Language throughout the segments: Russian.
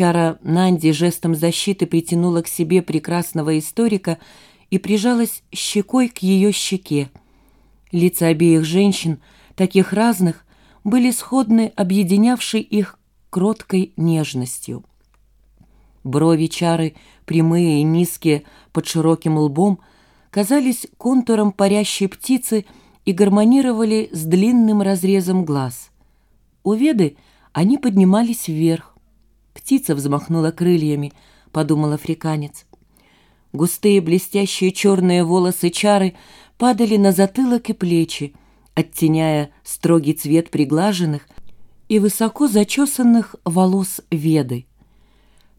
Чара Нанди жестом защиты притянула к себе прекрасного историка и прижалась щекой к ее щеке. Лица обеих женщин, таких разных, были сходны объединявшей их кроткой нежностью. Брови Чары, прямые и низкие, под широким лбом, казались контуром парящей птицы и гармонировали с длинным разрезом глаз. У Веды они поднимались вверх. Птица взмахнула крыльями, подумал африканец. Густые блестящие черные волосы Чары падали на затылок и плечи, оттеняя строгий цвет приглаженных и высоко зачесанных волос Веды.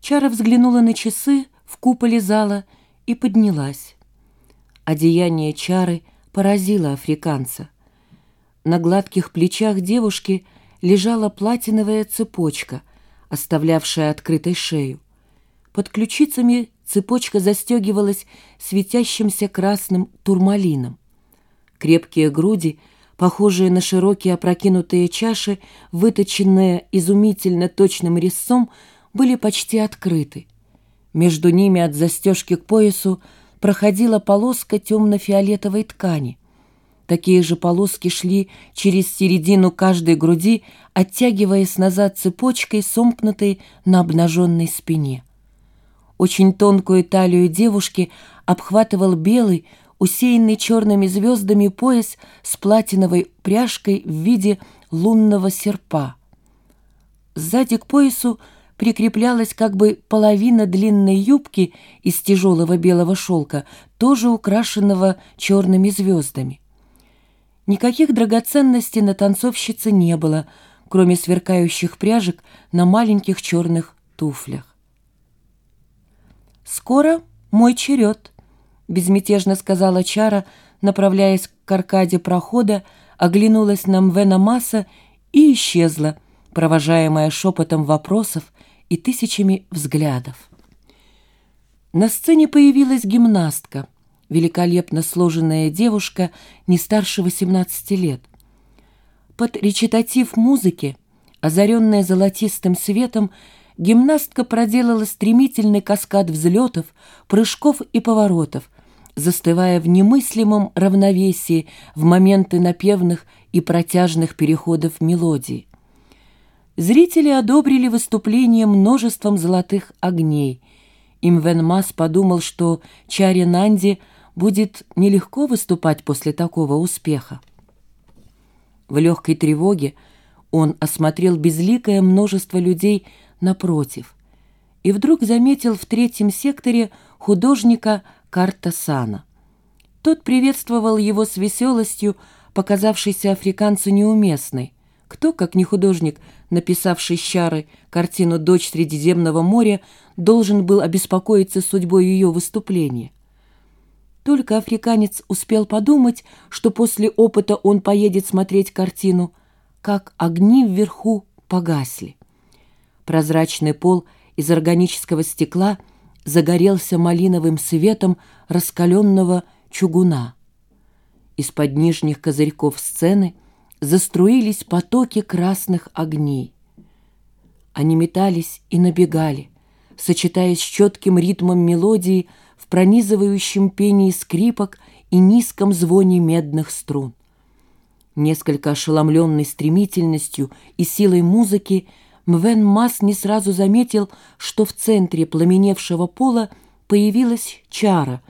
Чара взглянула на часы в куполе зала и поднялась. Одеяние Чары поразило африканца. На гладких плечах девушки лежала платиновая цепочка, оставлявшая открытой шею. Под ключицами цепочка застегивалась светящимся красным турмалином. Крепкие груди, похожие на широкие опрокинутые чаши, выточенные изумительно точным резцом, были почти открыты. Между ними от застежки к поясу проходила полоска темно-фиолетовой ткани. Такие же полоски шли через середину каждой груди, оттягиваясь назад цепочкой, сомкнутой на обнаженной спине. Очень тонкую талию девушки обхватывал белый, усеянный черными звездами пояс с платиновой пряжкой в виде лунного серпа. Сзади к поясу прикреплялась как бы половина длинной юбки из тяжелого белого шелка, тоже украшенного черными звездами. Никаких драгоценностей на танцовщице не было, кроме сверкающих пряжек на маленьких черных туфлях. «Скоро мой черед», — безмятежно сказала Чара, направляясь к аркаде прохода, оглянулась на Мвена Масса и исчезла, провожаемая шепотом вопросов и тысячами взглядов. На сцене появилась гимнастка, великолепно сложенная девушка не старше 18 лет. Под речитатив музыки, озаренная золотистым светом, гимнастка проделала стремительный каскад взлетов, прыжков и поворотов, застывая в немыслимом равновесии в моменты напевных и протяжных переходов мелодии. Зрители одобрили выступление множеством золотых огней. Имвен Мас подумал, что Чари Нанди будет нелегко выступать после такого успеха. В легкой тревоге он осмотрел безликое множество людей напротив и вдруг заметил в третьем секторе художника Карта Сана. Тот приветствовал его с веселостью, показавшейся африканцу неуместной. Кто, как не художник, написавший «Щары» картину «Дочь Средиземного моря», должен был обеспокоиться судьбой ее выступления? Только африканец успел подумать, что после опыта он поедет смотреть картину, как огни вверху погасли. Прозрачный пол из органического стекла загорелся малиновым светом раскаленного чугуна. Из-под нижних козырьков сцены – заструились потоки красных огней. Они метались и набегали, сочетаясь с четким ритмом мелодии пронизывающем пении скрипок и низком звоне медных струн. Несколько ошеломленный стремительностью и силой музыки, Мвен Мас не сразу заметил, что в центре пламеневшего пола появилась чара,